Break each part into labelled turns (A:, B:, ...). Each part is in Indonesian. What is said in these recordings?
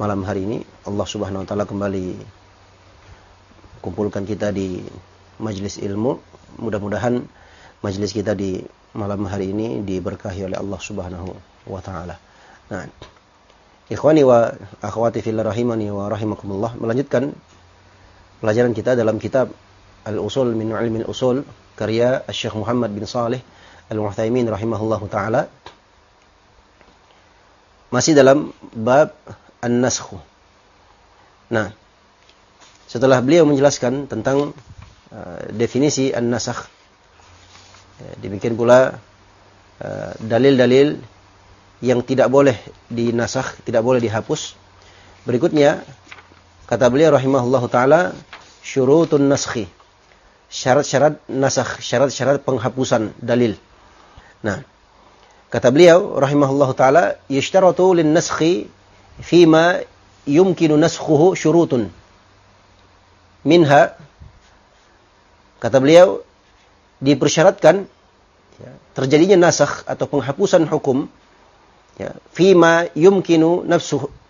A: malam hari ini Allah Subhanahu wa taala kembali kumpulkan kita di majlis ilmu. Mudah-mudahan majlis kita di malam hari ini diberkahi oleh Allah Subhanahu wa taala. Nah, ikhwani wa akhwati fillah rahimani wa rahimakumullah melanjutkan pelajaran kita dalam kitab Al-Usul min Ilmi Al-Usul karya Syekh Muhammad bin Saleh Al-Mu'taimin rahimahullahu taala. Masih dalam bab an-naskhu. Nah, setelah beliau menjelaskan tentang uh, definisi an-nasakh, ya, demikian pula uh, dalil-dalil uh, yang tidak boleh dinasakh, tidak boleh dihapus. Berikutnya, kata beliau rahimahullah taala, syurutun naskhi. Syarat-syarat nasakh, syarat-syarat penghapusan dalil. Nah, kata beliau rahimahullah taala, yashtaratu lin-naskhi fima yumkinu naskhuhu syurutun. Minha kata beliau dipersyaratkan ya, terjadinya nasakh atau penghapusan hukum ya, fima yumkinu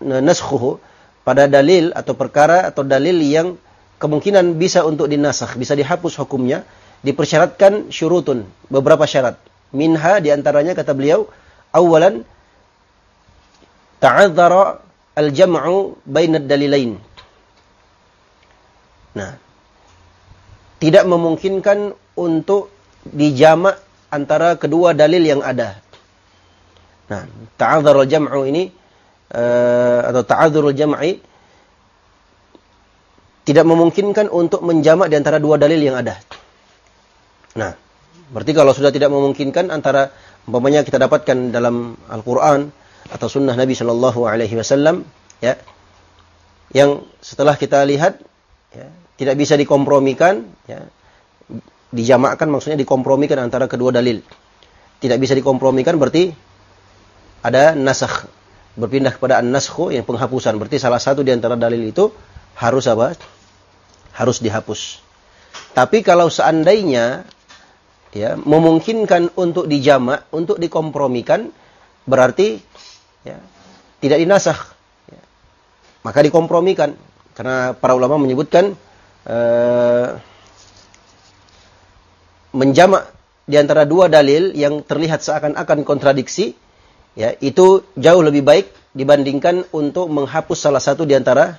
A: naskhuhu pada dalil atau perkara atau dalil yang kemungkinan bisa untuk dinasakh, bisa dihapus hukumnya, dipersyaratkan syurutun, beberapa syarat. Minha di antaranya kata beliau, awalan ta'adzara al-jam'u bainad dalilain. Nah, tidak memungkinkan untuk dijamak antara kedua dalil yang ada. Nah, ta'adzara al-jam'u ini uh, atau ta'adzurul jam'i tidak memungkinkan untuk menjamak di antara dua dalil yang ada. Nah, berarti kalau sudah tidak memungkinkan antara umpamanya kita dapatkan dalam Al-Qur'an atau sunnah Nabi Shallallahu Alaihi Wasallam ya yang setelah kita lihat ya, tidak bisa dikompromikan ya, dijamakkan maksudnya dikompromikan antara kedua dalil. Tidak bisa dikompromikan berarti ada nasakh berpindah kepada an-naskhu yang penghapusan. Berarti salah satu di antara dalil itu harus apa? Harus dihapus. Tapi kalau seandainya ya memungkinkan untuk dijamak untuk dikompromikan berarti ya, tidak dinasah. Ya. Maka dikompromikan. Karena para ulama menyebutkan uh, menjamak di antara dua dalil yang terlihat seakan-akan kontradiksi, ya itu jauh lebih baik dibandingkan untuk menghapus salah satu di antara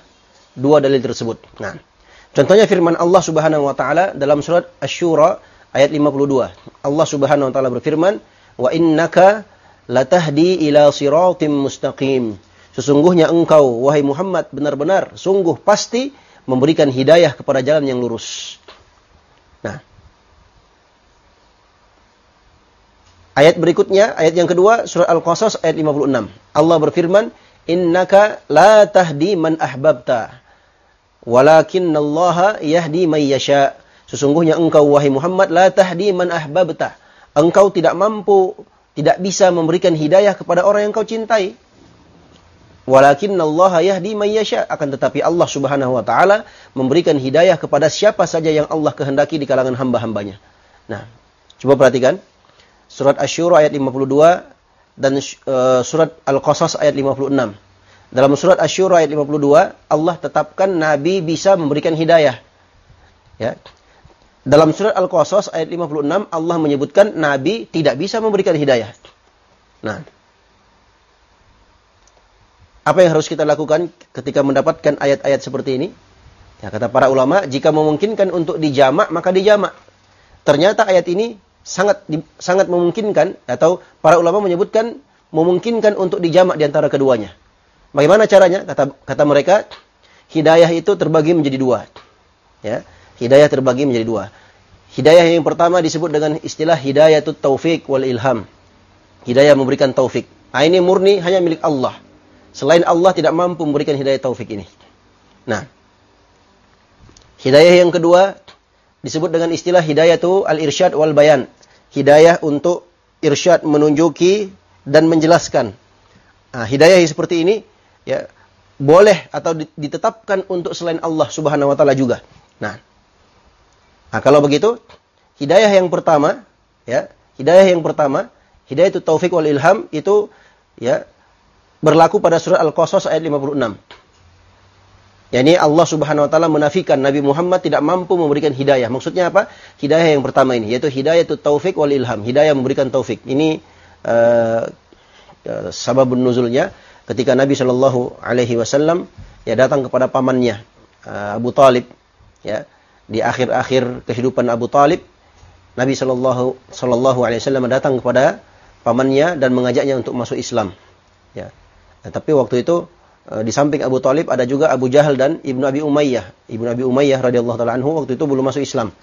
A: dua dalil tersebut. Nah, contohnya firman Allah Subhanahu wa taala dalam surat Asy-Syura ayat 52. Allah Subhanahu wa taala berfirman, "Wa innaka latahdi ila siratim mustaqim. Sesungguhnya engkau, wahai Muhammad, benar-benar, sungguh pasti memberikan hidayah kepada jalan yang lurus. Nah, ayat berikutnya, ayat yang kedua, surat Al-Qasas ayat 56. Allah berfirman, Innaka la tahdi man ahbabta, walakin Allah yahdi man yasha. Sesungguhnya engkau, wahai Muhammad, la tahdi man ahbabta. Engkau tidak mampu tidak bisa memberikan hidayah kepada orang yang kau cintai. Walakin Allah yahdi man yasha. Akan tetapi Allah Subhanahu wa taala memberikan hidayah kepada siapa saja yang Allah kehendaki di kalangan hamba-hambanya. Nah, Coba perhatikan. Surat Asy-Syura ayat 52 dan uh, surat Al-Qasas ayat 56. Dalam surat Asy-Syura ayat 52, Allah tetapkan nabi bisa memberikan hidayah. Ya. Dalam surat Al-Qasas ayat 56, Allah menyebutkan nabi tidak bisa memberikan hidayah. Nah, apa yang harus kita lakukan ketika mendapatkan ayat-ayat seperti ini? Ya, kata para ulama, jika memungkinkan untuk dijamak, maka dijamak. Ternyata ayat ini sangat sangat memungkinkan atau para ulama menyebutkan memungkinkan untuk dijamak di antara keduanya. Bagaimana caranya? Kata kata mereka, hidayah itu terbagi menjadi dua. Ya, hidayah terbagi menjadi dua. Hidayah yang pertama disebut dengan istilah hidayah itu taufik wal ilham. Hidayah memberikan taufik. Nah, ini murni hanya milik Allah. Selain Allah tidak mampu memberikan hidayah taufik ini. Nah, hidayah yang kedua disebut dengan istilah hidayah itu al-irsyad wal bayan. Hidayah untuk irsyad menunjuki dan menjelaskan. Nah, hidayah seperti ini ya boleh atau ditetapkan untuk selain Allah Subhanahu wa taala juga. Nah, nah kalau begitu hidayah yang pertama ya, hidayah yang pertama, hidayah itu taufik wal ilham itu ya berlaku pada surat Al-Qasas ayat 56 yakni Allah Subhanahu wa taala menafikan Nabi Muhammad tidak mampu memberikan hidayah. Maksudnya apa? Hidayah yang pertama ini yaitu hidayah itu taufik wal ilham, hidayah memberikan taufik. Ini uh, uh, sababun nuzulnya ketika Nabi Shallallahu alaihi wasallam ya datang kepada pamannya uh, Abu Talib ya di akhir-akhir kehidupan Abu Talib Nabi Shallallahu alaihi wasallam datang kepada pamannya dan mengajaknya untuk masuk Islam ya. Nah, tapi waktu itu Eh, di samping Abu Talib ada juga Abu Jahal dan Ibnu Abi Umayyah. Ibnu Abi Umayyah radhiyallahu taala anhu waktu itu belum masuk Islam.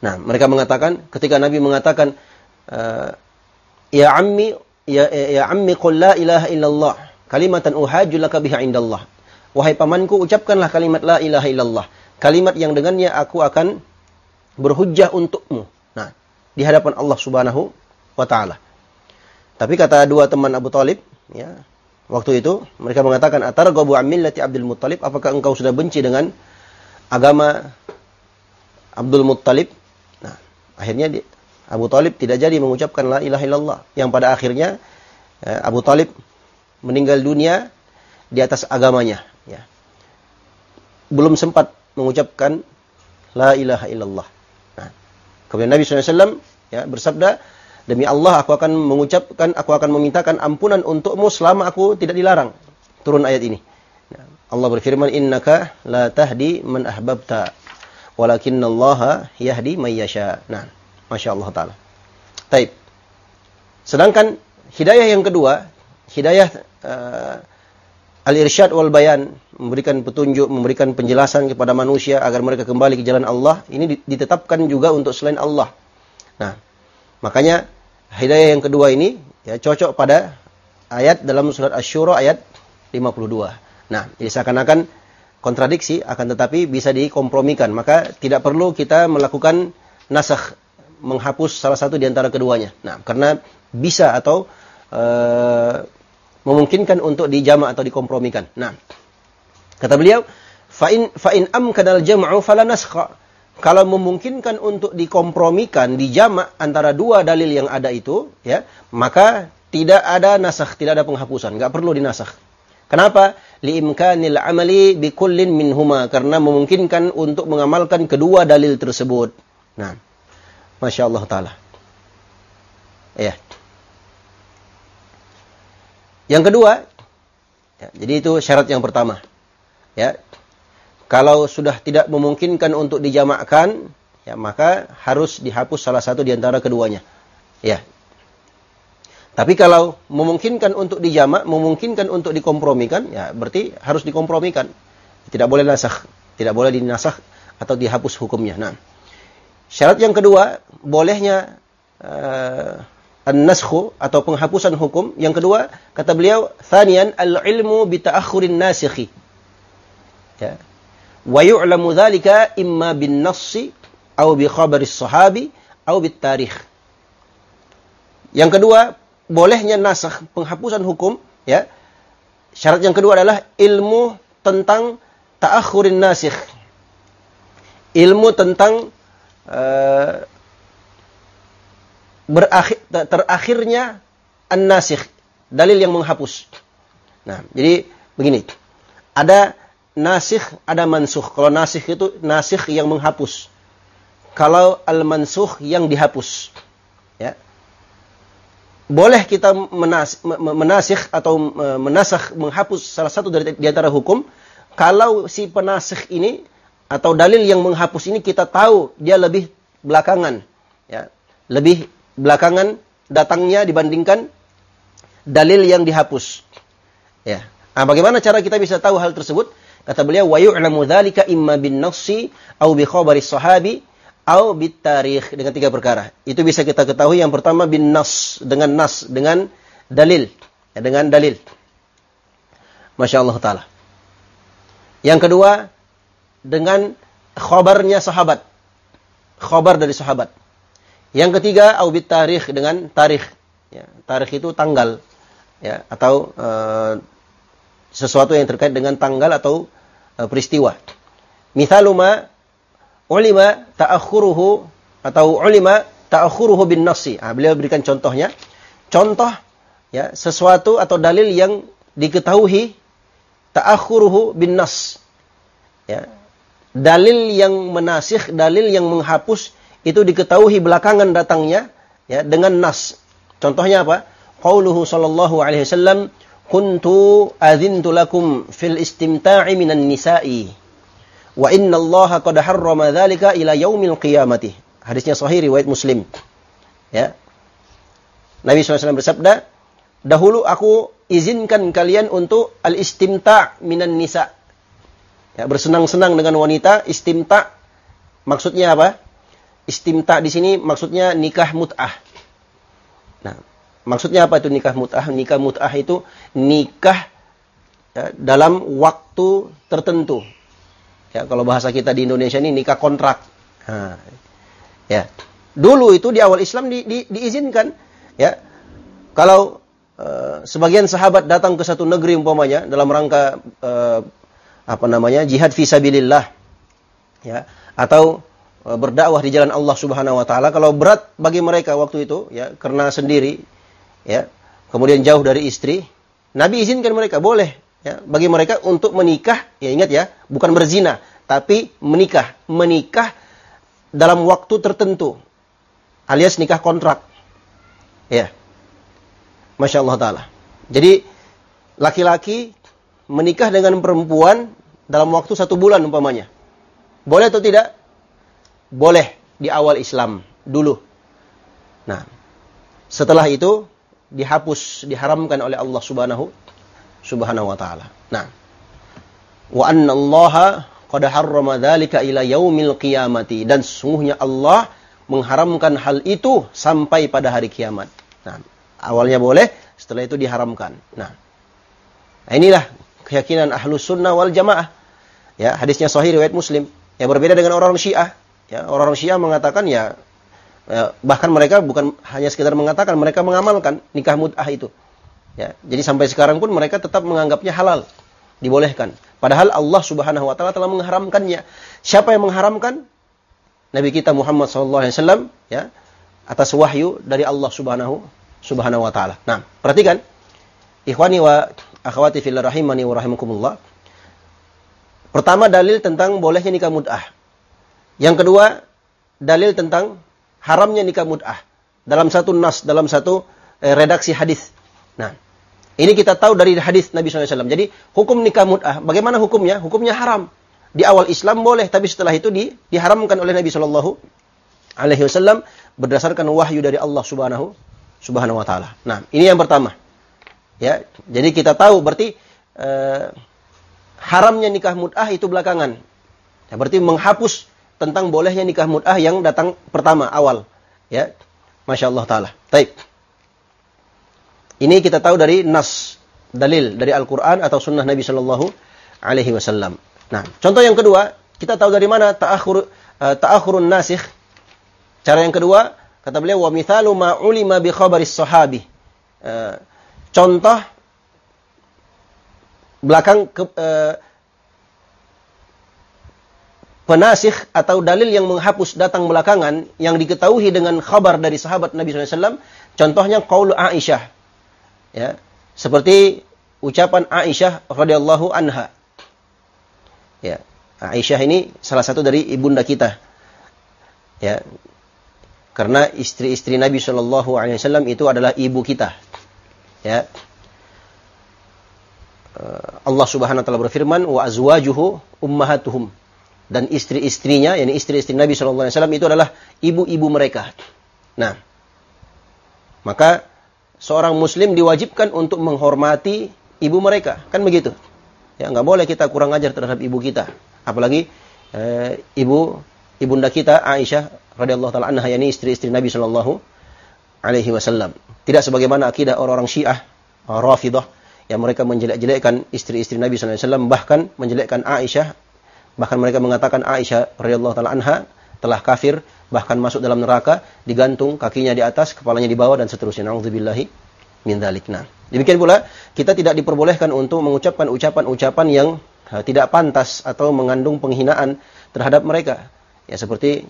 A: Nah, mereka mengatakan ketika Nabi mengatakan uh, ya ammi ya ya ammi qul la ilaha illallah kalimatan uhajju laka biha indallah. Wahai pamanku ucapkanlah kalimat la ilaha illallah. Kalimat yang dengannya aku akan berhujjah untukmu. Nah, di hadapan Allah Subhanahu wa taala. Tapi kata dua teman Abu Talib, ya, Waktu itu mereka mengatakan atar gobu amillati Abdul Muttalib apakah engkau sudah benci dengan agama Abdul Muttalib? Nah, akhirnya di, Abu Talib tidak jadi mengucapkan la ilaha illallah yang pada akhirnya ya, Abu Talib meninggal dunia di atas agamanya ya. Belum sempat mengucapkan la ilaha illallah. Nah, kemudian Nabi SAW ya, bersabda Demi Allah aku akan mengucapkan, aku akan memintakan ampunan untukmu selama aku tidak dilarang. Turun ayat ini. Allah berfirman, Innaka la tahdi man ahbabta. Walakinna Allah yahdi man yasha. Nah, Masya Allah Ta'ala. Taib. Sedangkan hidayah yang kedua, hidayah uh, al-irsyad wal bayan, memberikan petunjuk, memberikan penjelasan kepada manusia agar mereka kembali ke jalan Allah, ini ditetapkan juga untuk selain Allah. Nah, Makanya hidayah yang kedua ini ya cocok pada ayat dalam surat Asy-Syura ayat 52. Nah, jadi seakan-akan kontradiksi akan tetapi bisa dikompromikan. Maka tidak perlu kita melakukan nasakh menghapus salah satu di antara keduanya. Nah, karena bisa atau uh, memungkinkan untuk dijama atau dikompromikan. Nah, kata beliau, fa'in fa'in amkanal jam'u fala naskha kalau memungkinkan untuk dikompromikan, dijamak antara dua dalil yang ada itu, ya, maka tidak ada nasakh, tidak ada penghapusan, nggak perlu dinasakh. Kenapa? Liimkanil amali bikullin minhuma karena memungkinkan untuk mengamalkan kedua dalil tersebut. Nah, masya Allah taala. Ya. Yang kedua, ya, jadi itu syarat yang pertama. Ya, kalau sudah tidak memungkinkan untuk dijamakkan, ya maka harus dihapus salah satu di antara keduanya. Ya. Tapi kalau memungkinkan untuk dijamak, memungkinkan untuk dikompromikan, ya berarti harus dikompromikan. Tidak boleh nasakh, tidak boleh dinasakh atau dihapus hukumnya. Nah, syarat yang kedua, bolehnya uh, an-naskhu atau penghapusan hukum. Yang kedua, kata beliau, thanian al-ilmu bi ta'akhurin nasikhi. Ya, Wa yu'lamu dhalika imma bin nassi atau bi khabari sahabi atau bit tarikh. Yang kedua, bolehnya nasakh penghapusan hukum ya. Syarat yang kedua adalah ilmu tentang ta'akhurin nasikh. Ilmu tentang uh, berakhir terakhirnya an-nasikh, dalil yang menghapus. Nah, jadi begini. Ada nasikh, ada mansukh. Kalau nasikh itu nasikh yang menghapus. Kalau al-mansukh yang dihapus. Ya. Boleh kita menas, menasikh atau menasakh menghapus salah satu dari di antara hukum kalau si penasikh ini atau dalil yang menghapus ini kita tahu dia lebih belakangan ya. Lebih belakangan datangnya dibandingkan dalil yang dihapus. Ya. Nah, bagaimana cara kita bisa tahu hal tersebut? Kata beliau, "Wa yu'lamu dzalika imma bin nassi au bi khabari sahabi au bit tarikh." Dengan tiga perkara. Itu bisa kita ketahui yang pertama bin nas, dengan nas, dengan dalil. Ya, dengan dalil. Masya Allah Ta'ala. Yang kedua, dengan khabarnya sahabat. Khabar dari sahabat. Yang ketiga, aubit tarikh dengan tarikh. Ya, tarikh itu tanggal. Ya, atau uh, sesuatu yang terkait dengan tanggal atau uh, peristiwa. Mithaluma ulima ta'akhuruhu atau ulima ta'akhuruhu bin nasi. Ah, beliau berikan contohnya. Contoh ya, sesuatu atau dalil yang diketahui ta'akhuruhu bin nas. Ya. Dalil yang menasih, dalil yang menghapus itu diketahui belakangan datangnya ya dengan nas. Contohnya apa? Qauluhu sallallahu alaihi wasallam, "Kuntu adzintu lakum fil istimta'i minan nisa'i." Wa inna Allah qad harrama dzalika ila yaumil qiyamati. Hadisnya sahih riwayat Muslim. Ya. Nabi SAW bersabda, dahulu aku izinkan kalian untuk al-istimta' minan nisa. Ya, bersenang-senang dengan wanita, istimta' maksudnya apa? istimta di sini maksudnya nikah mut'ah. Nah, maksudnya apa itu nikah mut'ah? Nikah mut'ah itu nikah ya, dalam waktu tertentu. Ya, kalau bahasa kita di Indonesia ini nikah kontrak. Nah, ya. Dulu itu di awal Islam di, di, diizinkan ya. Kalau uh, sebagian sahabat datang ke satu negeri umpamanya dalam rangka uh, apa namanya? jihad fisabilillah ya atau Eh, berdakwah di jalan Allah Subhanahu wa taala kalau berat bagi mereka waktu itu ya karena sendiri ya. Kemudian jauh dari istri. Nabi izinkan mereka boleh. Ya. Bagi mereka untuk menikah. Ya ingat ya bukan berzina tapi menikah. Menikah dalam waktu tertentu alias nikah kontrak. Ya. Masya Allah Ta'ala. Jadi laki-laki menikah dengan perempuan dalam waktu satu bulan umpamanya. Boleh atau tidak? Boleh di awal Islam dulu. Nah, setelah itu dihapus, diharamkan oleh Allah Subhanahu Subhanahu wa taala. Nah, wa anna Allah qad harrama dzalika ila yaumil qiyamati dan sungguhnya Allah mengharamkan hal itu sampai pada hari kiamat. Nah, awalnya boleh, setelah itu diharamkan. Nah, nah inilah keyakinan ahlus sunnah wal jamaah. Ya, hadisnya sahih riwayat Muslim. Yang berbeda dengan orang Syiah. Ya, orang-orang Syiah mengatakan ya, ya bahkan mereka bukan hanya sekedar mengatakan, mereka mengamalkan nikah mut'ah itu. Ya, jadi sampai sekarang pun mereka tetap menganggapnya halal, dibolehkan. Padahal Allah Subhanahu wa taala telah mengharamkannya. Siapa yang mengharamkan? Nabi kita Muhammad SAW ya atas wahyu dari Allah Subhanahu Subhanahu wa taala. Nah, perhatikan ikhwani wa akhwati fillah rahimani wa rahimakumullah. Pertama dalil tentang bolehnya nikah mut'ah. Yang kedua, dalil tentang haramnya nikah mut'ah. Dalam satu nas, dalam satu eh, redaksi hadis. Nah, ini kita tahu dari hadis Nabi SAW. Jadi, hukum nikah mut'ah, bagaimana hukumnya? Hukumnya haram. Di awal Islam boleh, tapi setelah itu di, diharamkan oleh Nabi Shallallahu Alaihi Wasallam berdasarkan wahyu dari Allah Subhanahu Subhanahu Wa Taala. Nah, ini yang pertama. Ya, jadi kita tahu berarti eh, haramnya nikah mut'ah itu belakangan. Ya, berarti menghapus tentang bolehnya nikah mut'ah yang datang pertama awal. Ya masya Allah taala. Taib. Ini kita tahu dari nas dalil dari Al-Quran atau sunnah Nabi Shallallahu Alaihi Wasallam. Nah contoh yang kedua kita tahu dari mana ta'akhur uh, ta'akhurun nasikh. Cara yang kedua kata beliau wa mithalu ma ulima bi khabaris sahabi. Uh, contoh belakang ke, uh, penasih atau dalil yang menghapus datang belakangan yang diketahui dengan kabar dari sahabat Nabi SAW, contohnya qaul Aisyah. Ya, seperti ucapan Aisyah radhiyallahu anha. Ya, Aisyah ini salah satu dari ibunda kita. Ya, karena istri-istri Nabi Shallallahu Alaihi Wasallam itu adalah ibu kita. Ya, eh, Allah Subhanahu Wa Taala berfirman, wa azwajuhu ummahatuhum dan istri-istrinya, yakni istri-istri Nabi Wasallam itu adalah ibu-ibu mereka. Nah, maka seorang Muslim diwajibkan untuk menghormati ibu mereka, kan begitu? Ya, nggak boleh kita kurang ajar terhadap ibu kita, apalagi eh, ibu ibunda kita Aisyah radhiyallahu taala anha yakni istri-istri Nabi Shallallahu alaihi wasallam. Tidak sebagaimana akidah orang-orang Syiah, Rafidah yang mereka menjelek-jelekkan istri-istri Nabi wasallam bahkan menjelekkan Aisyah Bahkan mereka mengatakan Aisyah radhiyallahu taala anha telah kafir, bahkan masuk dalam neraka, digantung kakinya di atas, kepalanya di bawah dan seterusnya. Nauzubillahi min dzalik. Nah, demikian pula kita tidak diperbolehkan untuk mengucapkan ucapan-ucapan yang tidak pantas atau mengandung penghinaan terhadap mereka. Ya seperti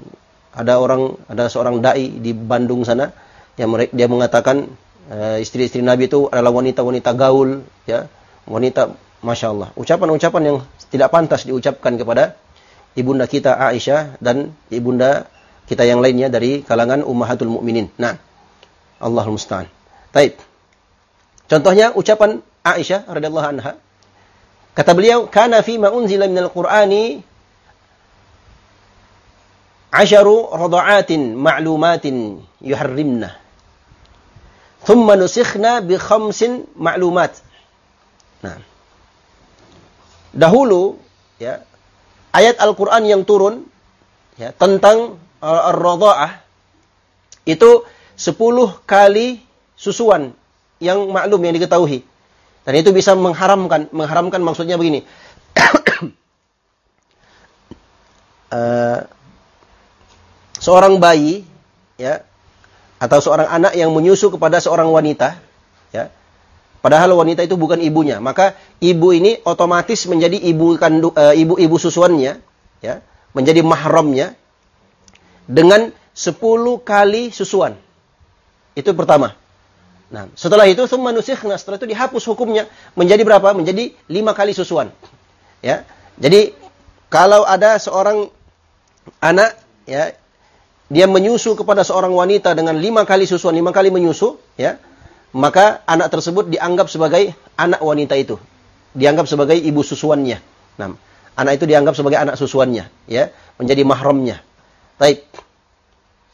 A: ada orang ada seorang dai di Bandung sana yang dia mengatakan uh, istri-istri Nabi itu adalah wanita-wanita gaul, ya, wanita Masya Allah. Ucapan-ucapan yang tidak pantas diucapkan kepada ibunda kita Aisyah dan ibunda kita yang lainnya dari kalangan ummahatul mukminin. Nah, Allahul musta'an. Taib. Contohnya ucapan Aisyah radhiyallahu anha. Kata beliau, "Kana fi ma unzila minal Qur'ani asharu rada'atin ma'lumatin yuharrimna. Thumma nusikhna bi khamsin ma'lumat." Nah, dahulu ya ayat Al-Qur'an yang turun ya tentang uh, ar-radha'ah itu 10 kali susuan yang maklum yang diketahui. Dan itu bisa mengharamkan, mengharamkan maksudnya begini. uh, seorang bayi ya atau seorang anak yang menyusu kepada seorang wanita Padahal wanita itu bukan ibunya, maka ibu ini otomatis menjadi ibu kandung uh, ibu-ibu susuannya, ya, menjadi mahramnya dengan 10 kali susuan. Itu pertama. Nah, setelah itu summa nusikhna, setelah itu dihapus hukumnya menjadi berapa? Menjadi lima kali susuan. Ya. Jadi kalau ada seorang anak ya dia menyusu kepada seorang wanita dengan lima kali susuan, lima kali menyusu, ya, maka anak tersebut dianggap sebagai anak wanita itu. Dianggap sebagai ibu susuannya. Nah, anak itu dianggap sebagai anak susuannya, ya, menjadi mahramnya. Baik.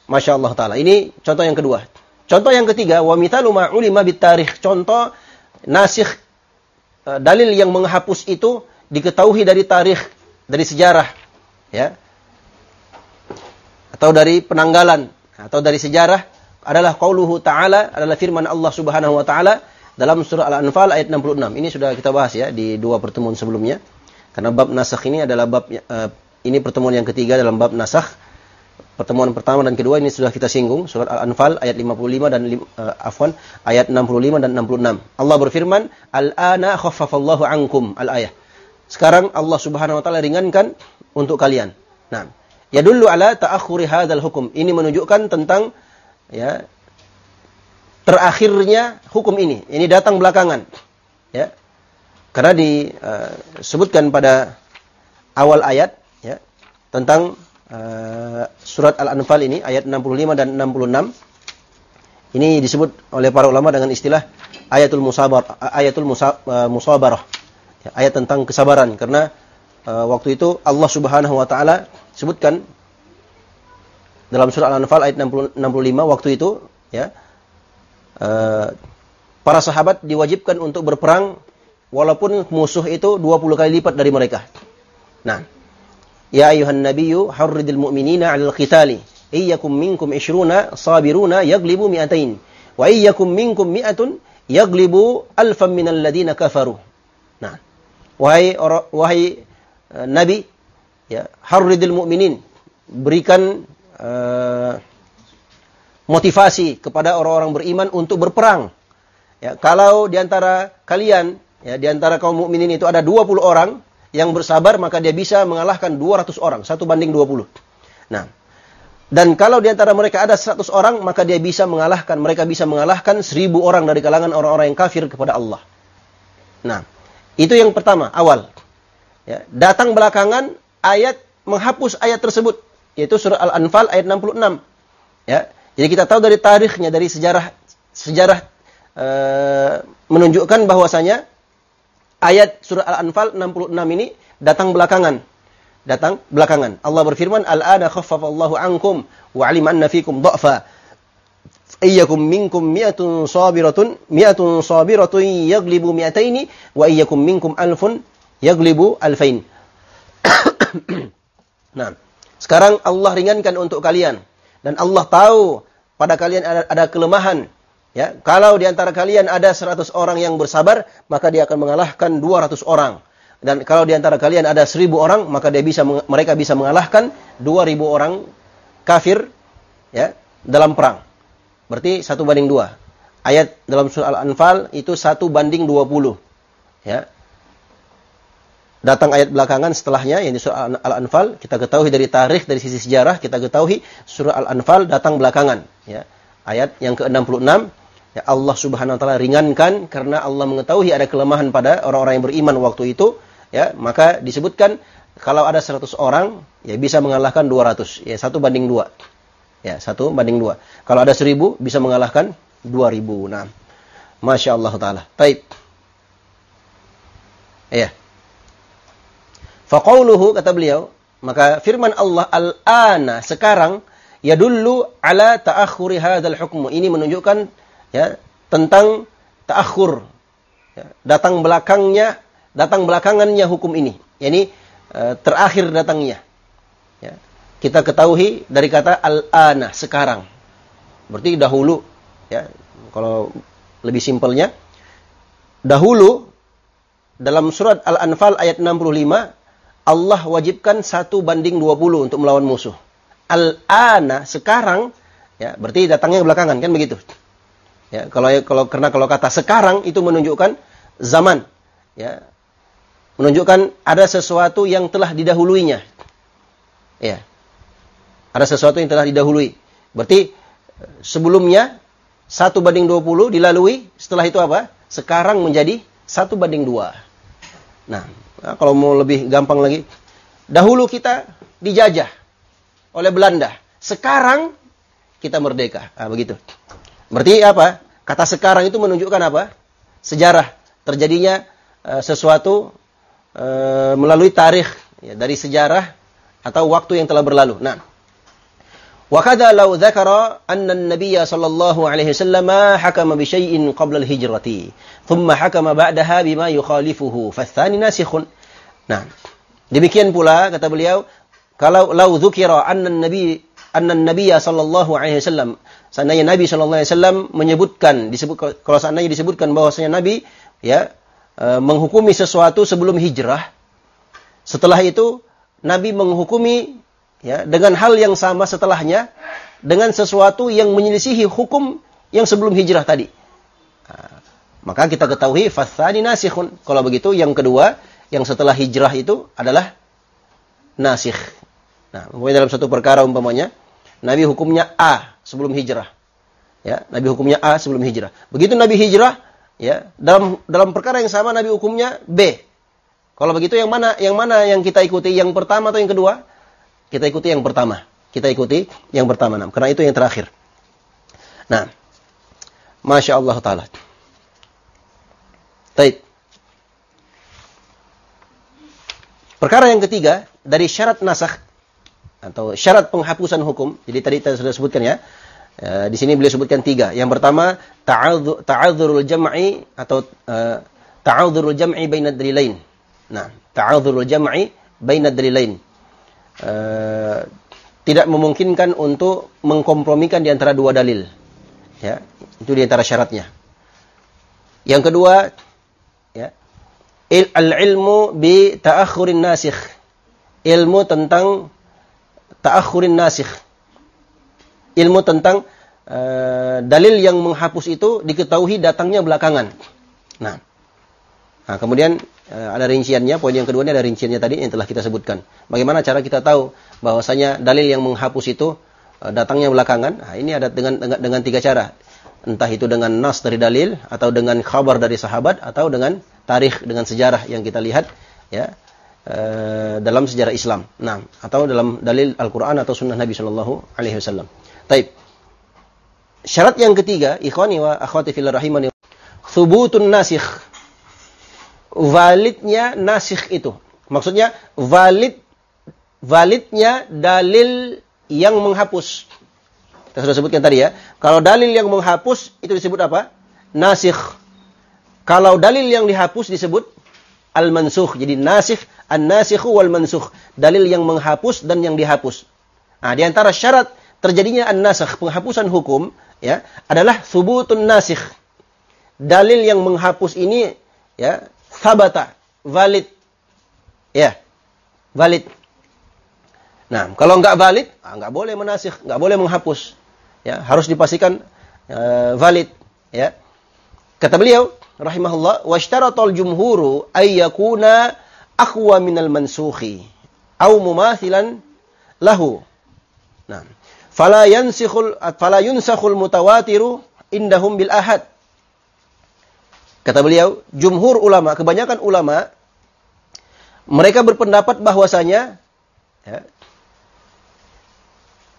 A: Masya Allah Ta'ala. Ini contoh yang kedua. Contoh yang ketiga, wa mithalu ma'ulima bitarikh. Contoh nasih e, dalil yang menghapus itu diketahui dari tarikh, dari sejarah, ya. Atau dari penanggalan, atau dari sejarah adalah qauluhu ta'ala adalah firman Allah Subhanahu wa taala dalam surah Al-Anfal ayat 66. Ini sudah kita bahas ya di dua pertemuan sebelumnya. Karena bab nasakh ini adalah bab uh, ini pertemuan yang ketiga dalam bab nasakh. Pertemuan pertama dan kedua ini sudah kita singgung surat Al-Anfal ayat 55 dan uh, afwan ayat 65 dan 66. Allah berfirman, "Al-ana khaffafallahu ankum" al-ayah. Sekarang Allah Subhanahu wa taala ringankan untuk kalian. Nah, ya dulu ala ta'akhuri hadzal hukum. Ini menunjukkan tentang ya terakhirnya hukum ini. Ini datang belakangan. Ya. Karena disebutkan uh, pada awal ayat ya tentang uh, surat Al-Anfal ini ayat 65 dan 66. Ini disebut oleh para ulama dengan istilah ayatul musabar ayatul musa, musabarah. Ya, ayat tentang kesabaran karena uh, waktu itu Allah Subhanahu wa taala sebutkan dalam surah Al-Anfal ayat 60, 65 waktu itu ya uh, para sahabat diwajibkan untuk berperang walaupun musuh itu 20 kali lipat dari mereka. Nah, ya ayuhan nabiyyu harridil mu'minina 'alal qitali iyyakum minkum 20 sabiruna yaglibu mi'atain wa iyyakum minkum mi'atun yaglibu alfan minal ladina kafaru. Nah, wahai wahai uh, nabi ya harridil mu'minin berikan uh, motivasi kepada orang-orang beriman untuk berperang. Ya, kalau di antara kalian, ya, di antara kaum mukminin itu ada 20 orang yang bersabar maka dia bisa mengalahkan 200 orang, satu banding 20. Nah, dan kalau di antara mereka ada 100 orang, maka dia bisa mengalahkan, mereka bisa mengalahkan 1000 orang dari kalangan orang-orang yang kafir kepada Allah. Nah, itu yang pertama, awal. Ya, datang belakangan ayat menghapus ayat tersebut, yaitu surah Al-Anfal ayat 66. Ya, jadi kita tahu dari tarikhnya, dari sejarah sejarah e, menunjukkan bahwasanya ayat surah Al-Anfal 66 ini datang belakangan. Datang belakangan. Allah berfirman, "Al-ana khaffafallahu ankum wa 'alima anna fikum dha'fa." Iyyakum minkum mi'atun sabiratun mi'atun sabiratun yaglibu mi'ataini wa iyyakum minkum alfun yaglibu alfain. nah, sekarang Allah ringankan untuk kalian dan Allah tahu pada kalian ada, ada kelemahan Ya, kalau di antara kalian ada 100 orang yang bersabar, maka dia akan mengalahkan 200 orang. Dan kalau di antara kalian ada 1000 orang, maka dia bisa mereka bisa mengalahkan 2000 orang kafir ya, dalam perang. Berarti satu banding dua. Ayat dalam surah Al-Anfal itu satu banding 20. Ya. Datang ayat belakangan setelahnya, yang di surah Al-Anfal, kita ketahui dari tarikh, dari sisi sejarah, kita ketahui surah Al-Anfal datang belakangan. Ya. Ayat yang ke-66, ya Allah Subhanahu wa taala ringankan karena Allah mengetahui ada kelemahan pada orang-orang yang beriman waktu itu, ya, maka disebutkan kalau ada 100 orang ya bisa mengalahkan 200, ya satu banding dua. Ya, satu banding dua. Kalau ada 1000 bisa mengalahkan 2000. Nah, Masya Allah Ta'ala. Baik. Ya. Faqauluhu kata beliau, maka firman Allah al-ana sekarang ya dulu ala ta'akhuri hadzal hukmu. Ini menunjukkan ya tentang ta'akhur ya, datang belakangnya datang belakangannya hukum ini yakni e, terakhir datangnya ya. kita ketahui dari kata al-ana sekarang berarti dahulu ya kalau lebih simpelnya dahulu dalam surat Al-Anfal ayat 65 Allah wajibkan satu banding 20 untuk melawan musuh. Al-ana sekarang ya berarti datangnya belakangan kan begitu. Ya, kalau kalau karena kalau kata sekarang itu menunjukkan zaman, ya. Menunjukkan ada sesuatu yang telah didahuluinya. Ya. Ada sesuatu yang telah didahului. Berarti sebelumnya satu banding 20 dilalui, setelah itu apa? Sekarang menjadi satu banding dua. Nah, kalau mau lebih gampang lagi, dahulu kita dijajah oleh Belanda. Sekarang kita merdeka. Nah, begitu. Berarti apa? Kata sekarang itu menunjukkan apa? Sejarah terjadinya uh, sesuatu uh, melalui tarikh ya, dari sejarah atau waktu yang telah berlalu. Nah, وكذا لو ذكر أن النبي صلى الله عليه وسلم حكم بشيء قبل الهجرة ثم حكم بعدها بما يخالفه فالثاني ناسخ Nah, demikian pula kata beliau kalau lau dzukira anna nabi anna nabiyya sallallahu alaihi wasallam seandainya Nabi sallallahu alaihi wasallam menyebutkan disebut kalau seandainya disebutkan bahwasanya Nabi ya e, menghukumi sesuatu sebelum hijrah setelah itu Nabi menghukumi ya dengan hal yang sama setelahnya dengan sesuatu yang menyelisihi hukum yang sebelum hijrah tadi nah, maka kita ketahui fasani nasikhun kalau begitu yang kedua yang setelah hijrah itu adalah nasikh nah dalam satu perkara umpamanya Nabi hukumnya A sebelum hijrah. Ya, Nabi hukumnya A sebelum hijrah. Begitu Nabi hijrah, ya, dalam dalam perkara yang sama Nabi hukumnya B. Kalau begitu yang mana yang mana yang kita ikuti? Yang pertama atau yang kedua? Kita ikuti yang pertama. Kita ikuti yang pertama. Nah, karena itu yang terakhir. Nah, Masya Allah Ta'ala. Baik. Perkara yang ketiga, dari syarat nasakh atau syarat penghapusan hukum. Jadi tadi kita sudah sebutkan ya. E, di sini beliau sebutkan tiga. Yang pertama ta'adzurul jam'i atau e, ta'adzurul jam'i baina dalilain. Nah, ta'adzurul jam'i baina dalilain. E, tidak memungkinkan untuk mengkompromikan di antara dua dalil. Ya, itu di antara syaratnya. Yang kedua, ya, al-ilmu bi ta'akhurin nasikh. Ilmu tentang ta'akhurin nasikh. Ilmu tentang uh, dalil yang menghapus itu diketahui datangnya belakangan. Nah, Nah, kemudian uh, ada rinciannya, poin yang kedua ini ada rinciannya tadi yang telah kita sebutkan. Bagaimana cara kita tahu bahwasanya dalil yang menghapus itu uh, datangnya belakangan? Nah, ini ada dengan, dengan tiga cara. Entah itu dengan nas dari dalil atau dengan khabar dari sahabat atau dengan tarikh dengan sejarah yang kita lihat ya uh, dalam sejarah Islam. Nah, atau dalam dalil Al-Qur'an atau sunnah Nabi sallallahu alaihi wasallam. Taib. Syarat yang ketiga, ikhwani wa akhwati fil rahimani, thubutun nasikh validnya nasikh itu. Maksudnya valid validnya dalil yang menghapus. Kita sudah sebutkan tadi ya. Kalau dalil yang menghapus itu disebut apa? Nasikh. Kalau dalil yang dihapus disebut al-mansukh. Jadi nasikh, an-nasikhu wal mansukh. Dalil yang menghapus dan yang dihapus. Nah, di antara syarat terjadinya an-nasakh, penghapusan hukum, ya, adalah subutun nasikh. Dalil yang menghapus ini ya sabata, valid. Ya, valid. Nah, kalau nggak valid, ah, nggak boleh menasih, nggak boleh menghapus. Ya, harus dipastikan uh, valid. Ya. Kata beliau, rahimahullah, washtaratul jumhuru ayyakuna aqwa minal mansukhi au mumathilan lahu. Nah, fala yansikhul fala yunsakhul mutawatiru indahum bil ahad. Kata beliau, jumhur ulama, kebanyakan ulama, mereka berpendapat bahwasanya ya,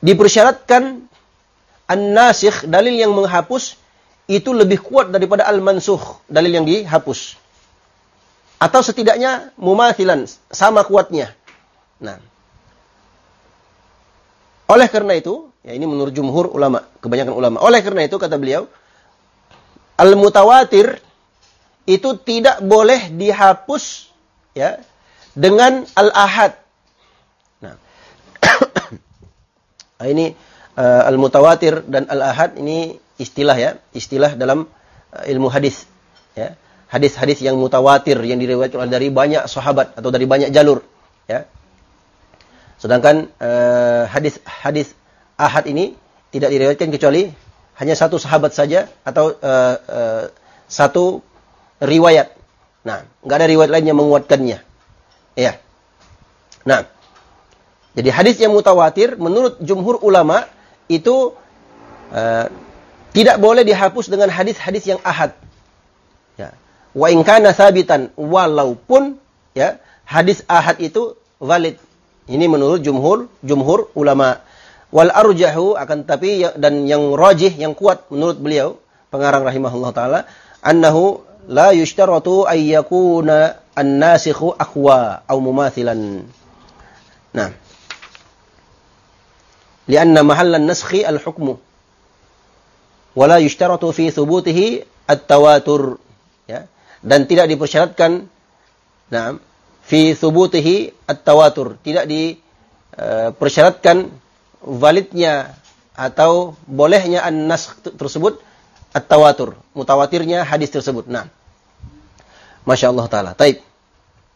A: dipersyaratkan an-nasikh, dalil yang menghapus, itu lebih kuat daripada al-mansuh, dalil yang dihapus. Atau setidaknya mumathilan, sama kuatnya. Nah, oleh karena itu, ya ini menurut jumhur ulama, kebanyakan ulama. Oleh karena itu kata beliau, al-mutawatir itu tidak boleh dihapus ya dengan al-ahad. Nah, ini uh, al-mutawatir dan al-ahad ini istilah ya, istilah dalam uh, ilmu hadis ya. Hadis-hadis yang mutawatir yang diriwayatkan dari banyak sahabat atau dari banyak jalur ya. Sedangkan uh, hadis hadis ahad ini tidak diriwayatkan kecuali hanya satu sahabat saja atau uh, uh, satu riwayat. Nah, nggak ada riwayat lain yang menguatkannya. Ya. Nah, jadi hadis yang mutawatir menurut jumhur ulama itu uh, tidak boleh dihapus dengan hadis-hadis yang ahad. Ya. Wa in kana sabitan walaupun ya hadis ahad itu valid. Ini menurut jumhur jumhur ulama. Wal arjahu akan tapi ya, dan yang rajih yang kuat menurut beliau pengarang rahimahullah taala annahu la yushtaratu ay yakuna an-nasikhu aqwa aw mumathilan. Nah. Mahallan naskhi al-hukmu. Wala yushtaratu fi thubutihi at-tawatur. Ya. Dan tidak dipersyaratkan nah, fi thubutihi at-tawatur. Tidak dipersyaratkan uh, validnya atau bolehnya an-naskh tersebut at-tawatur. Mutawatirnya hadis tersebut. Nah. Masya Allah Ta'ala. Taib.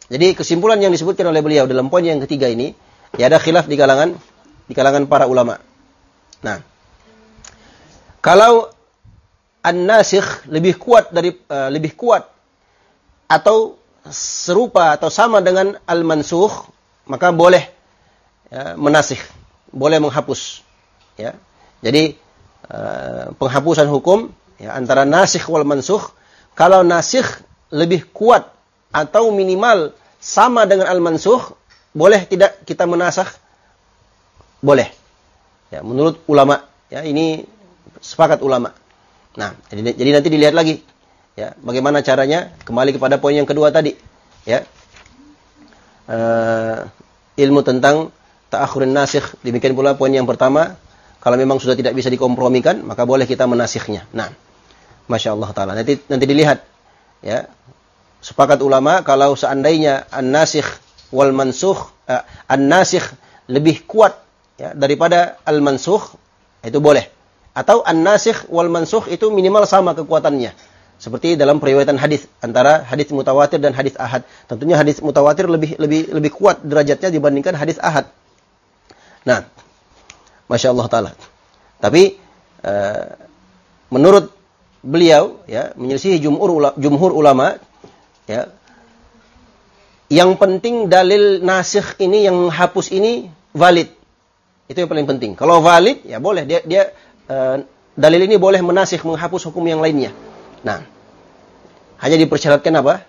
A: Jadi kesimpulan yang disebutkan oleh beliau dalam poin yang ketiga ini, ya ada khilaf di kalangan di kalangan para ulama. Nah, kalau an-nasikh lebih kuat dari uh, lebih kuat atau serupa atau sama dengan al-mansukh, maka boleh ya, menasikh, boleh menghapus. Ya. Jadi uh, penghapusan hukum ya, antara nasikh wal mansukh, kalau nasikh lebih kuat atau minimal sama dengan al-mansukh, boleh tidak kita menasakh? Boleh. Ya, menurut ulama, ya ini sepakat ulama. Nah, jadi, jadi nanti dilihat lagi ya, bagaimana caranya kembali kepada poin yang kedua tadi, ya. Uh, ilmu tentang ta'akhurin nasikh. Demikian pula poin yang pertama, kalau memang sudah tidak bisa dikompromikan, maka boleh kita menasikhnya. Nah, Masya Allah Ta'ala. Nanti, nanti dilihat ya. Sepakat ulama kalau seandainya an-nasikh wal mansukh uh, an-nasikh lebih kuat ya, daripada al-mansukh itu boleh. Atau an-nasikh wal mansukh itu minimal sama kekuatannya. Seperti dalam periwayatan hadis antara hadis mutawatir dan hadis ahad. Tentunya hadis mutawatir lebih lebih lebih kuat derajatnya dibandingkan hadis ahad. Nah masya Allah taala. Tapi uh, menurut beliau ya menyelisihi jumhur jumhur ulama ya Yang penting dalil nasikh ini yang menghapus ini valid. Itu yang paling penting. Kalau valid ya boleh dia dia uh, dalil ini boleh menasikh menghapus hukum yang lainnya. Nah, hanya dipersyaratkan apa?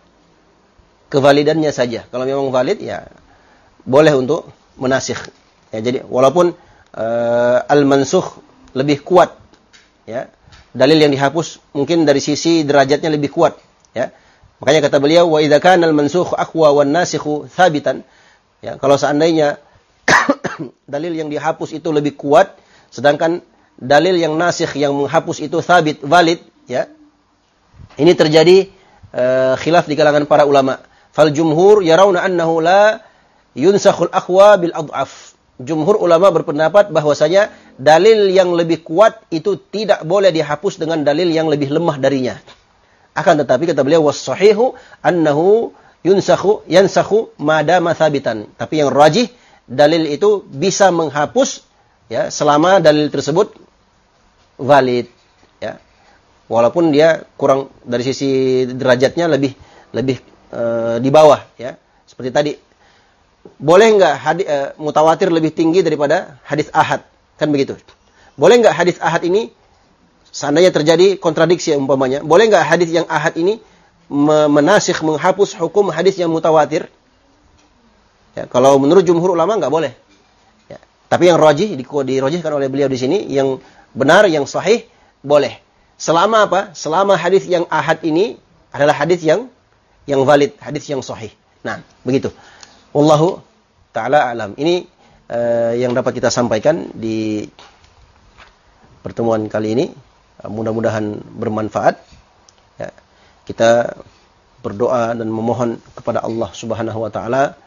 A: Kevalidannya saja. Kalau memang valid ya boleh untuk menasikh. Ya, jadi walaupun uh, al-mansukh lebih kuat ya. Dalil yang dihapus mungkin dari sisi derajatnya lebih kuat ya. Makanya kata beliau wa idza kana al-mansukh aqwa wan nasikhu thabitan ya kalau seandainya dalil yang dihapus itu lebih kuat sedangkan dalil yang nasikh yang menghapus itu thabit valid ya. Ini terjadi uh, khilaf di kalangan para ulama. Fal jumhur yarawna annahu la yunsakhul aqwa bil adhaf jumhur ulama berpendapat bahwasanya dalil yang lebih kuat itu tidak boleh dihapus dengan dalil yang lebih lemah darinya. Akan tetapi kata beliau was-sahihu annahu yunsakhu yansakhu madama thabitan. Tapi yang rajih dalil itu bisa menghapus ya selama dalil tersebut valid ya. Walaupun dia kurang dari sisi derajatnya lebih lebih e, di bawah ya. Seperti tadi boleh nggak hadis uh, mutawatir lebih tinggi daripada hadis ahad? Kan begitu. Boleh nggak hadis ahad ini seandainya terjadi kontradiksi umpamanya, boleh nggak hadis yang ahad ini menasikh menghapus hukum hadis yang mutawatir? Ya, kalau menurut jumhur ulama nggak boleh. Ya. Tapi yang rajih dirojihkan oleh beliau di sini yang benar yang sahih boleh. Selama apa? Selama hadis yang ahad ini adalah hadis yang yang valid, hadis yang sahih. Nah, begitu. Wallahu taala alam. Ini uh, yang dapat kita sampaikan di pertemuan kali ini. Uh, Mudah-mudahan bermanfaat. Ya. Kita berdoa dan memohon kepada Allah Subhanahu wa taala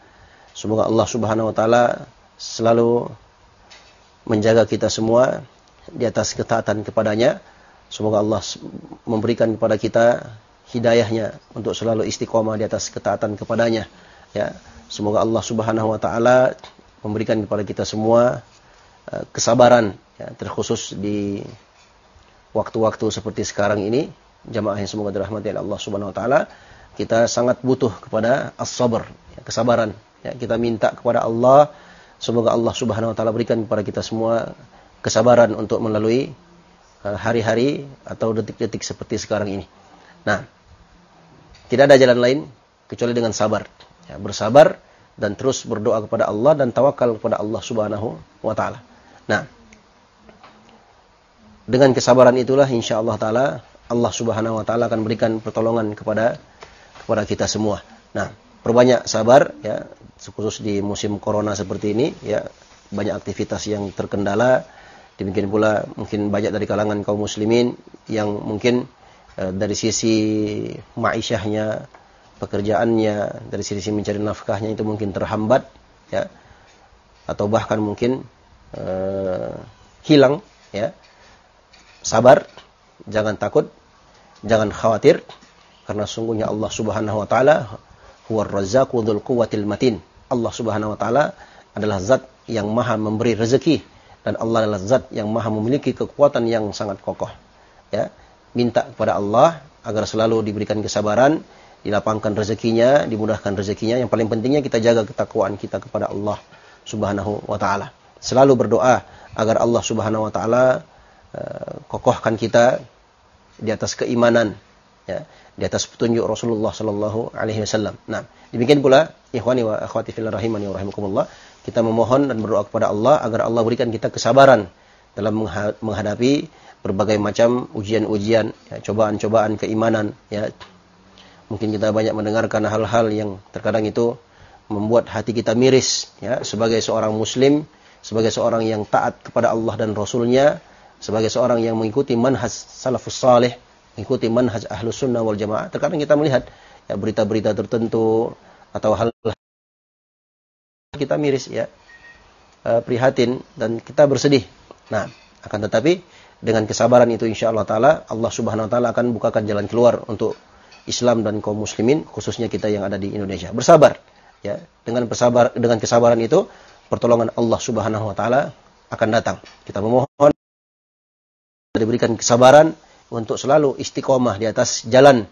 A: semoga Allah Subhanahu wa taala selalu menjaga kita semua di atas ketaatan kepadanya. Semoga Allah memberikan kepada kita hidayahnya untuk selalu istiqomah di atas ketaatan kepadanya. Ya, Semoga Allah Subhanahu wa taala memberikan kepada kita semua uh, kesabaran ya, terkhusus di waktu-waktu seperti sekarang ini. Jamaah yang semoga dirahmati oleh Allah Subhanahu wa taala kita sangat butuh kepada as-sabr ya, kesabaran. Ya, kita minta kepada Allah semoga Allah Subhanahu wa taala berikan kepada kita semua kesabaran untuk melalui uh, hari-hari atau detik-detik seperti sekarang ini. Nah tidak ada jalan lain kecuali dengan sabar Ya, bersabar dan terus berdoa kepada Allah dan tawakal kepada Allah Subhanahu wa taala. Nah, dengan kesabaran itulah insyaallah taala Allah Subhanahu wa taala akan berikan pertolongan kepada kepada kita semua. Nah, perbanyak sabar ya, khusus di musim corona seperti ini ya, banyak aktivitas yang terkendala. Demikian pula mungkin banyak dari kalangan kaum muslimin yang mungkin eh, dari sisi ma'isyahnya pekerjaannya dari sisi mencari nafkahnya itu mungkin terhambat ya. Atau bahkan mungkin uh, hilang ya. Sabar jangan takut jangan khawatir karena sungguhnya Allah Subhanahu wa taala huwar razzaqu quwwatil matin. Allah Subhanahu wa taala adalah zat yang maha memberi rezeki dan Allah adalah zat yang maha memiliki kekuatan yang sangat kokoh ya. Minta kepada Allah agar selalu diberikan kesabaran dilapangkan rezekinya, dimudahkan rezekinya. Yang paling pentingnya kita jaga ketakwaan kita kepada Allah Subhanahu wa taala. Selalu berdoa agar Allah Subhanahu wa taala uh, kokohkan kita di atas keimanan ya, di atas petunjuk Rasulullah sallallahu alaihi wasallam. Nah, demikian pula ikhwani wa akhwati fillah rahimani wa rahimakumullah, kita memohon dan berdoa kepada Allah agar Allah berikan kita kesabaran dalam menghadapi berbagai macam ujian-ujian, ya, cobaan-cobaan keimanan, ya, Mungkin kita banyak mendengarkan hal-hal yang terkadang itu membuat hati kita miris ya sebagai seorang muslim, sebagai seorang yang taat kepada Allah dan Rasulnya, sebagai seorang yang mengikuti manhaj salafus salih, mengikuti manhaj ahlus sunnah wal jamaah. Terkadang kita melihat ya berita-berita tertentu atau hal, hal kita miris ya uh, prihatin dan kita bersedih. Nah, akan tetapi dengan kesabaran itu insya Allah taala Allah Subhanahu wa taala akan bukakan jalan keluar untuk Islam dan kaum muslimin khususnya kita yang ada di Indonesia. Bersabar ya. Dengan bersabar dengan kesabaran itu pertolongan Allah Subhanahu wa taala akan datang. Kita memohon diberikan kesabaran untuk selalu istiqomah di atas jalan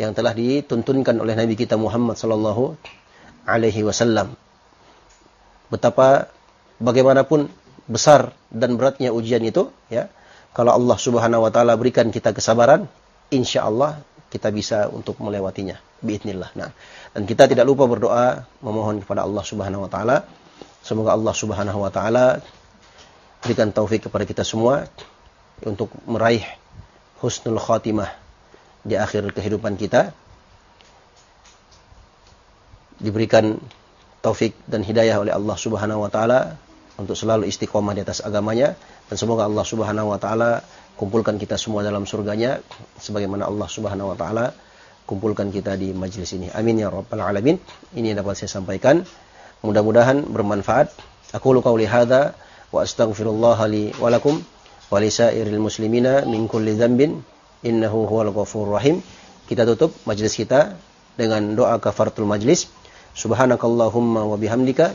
A: yang telah dituntunkan oleh Nabi kita Muhammad sallallahu alaihi wasallam. Betapa bagaimanapun besar dan beratnya ujian itu, ya. Kalau Allah Subhanahu wa taala berikan kita kesabaran, insya Allah kita bisa untuk melewatinya. Biidnillah. Nah, dan kita tidak lupa berdoa memohon kepada Allah Subhanahu wa taala semoga Allah Subhanahu wa taala berikan taufik kepada kita semua untuk meraih husnul khatimah di akhir kehidupan kita diberikan taufik dan hidayah oleh Allah Subhanahu wa taala untuk selalu istiqomah di atas agamanya dan semoga Allah Subhanahu wa taala kumpulkan kita semua dalam surganya sebagaimana Allah Subhanahu wa taala kumpulkan kita di majlis ini. Amin ya rabbal alamin. Ini yang dapat saya sampaikan. Mudah-mudahan bermanfaat. Aku lu qauli hadza wa astaghfirullah li wa lakum wa muslimina min kulli dzambin innahu huwal ghafurur rahim. Kita tutup majlis kita dengan doa kafaratul majlis. Subhanakallahumma wa bihamdika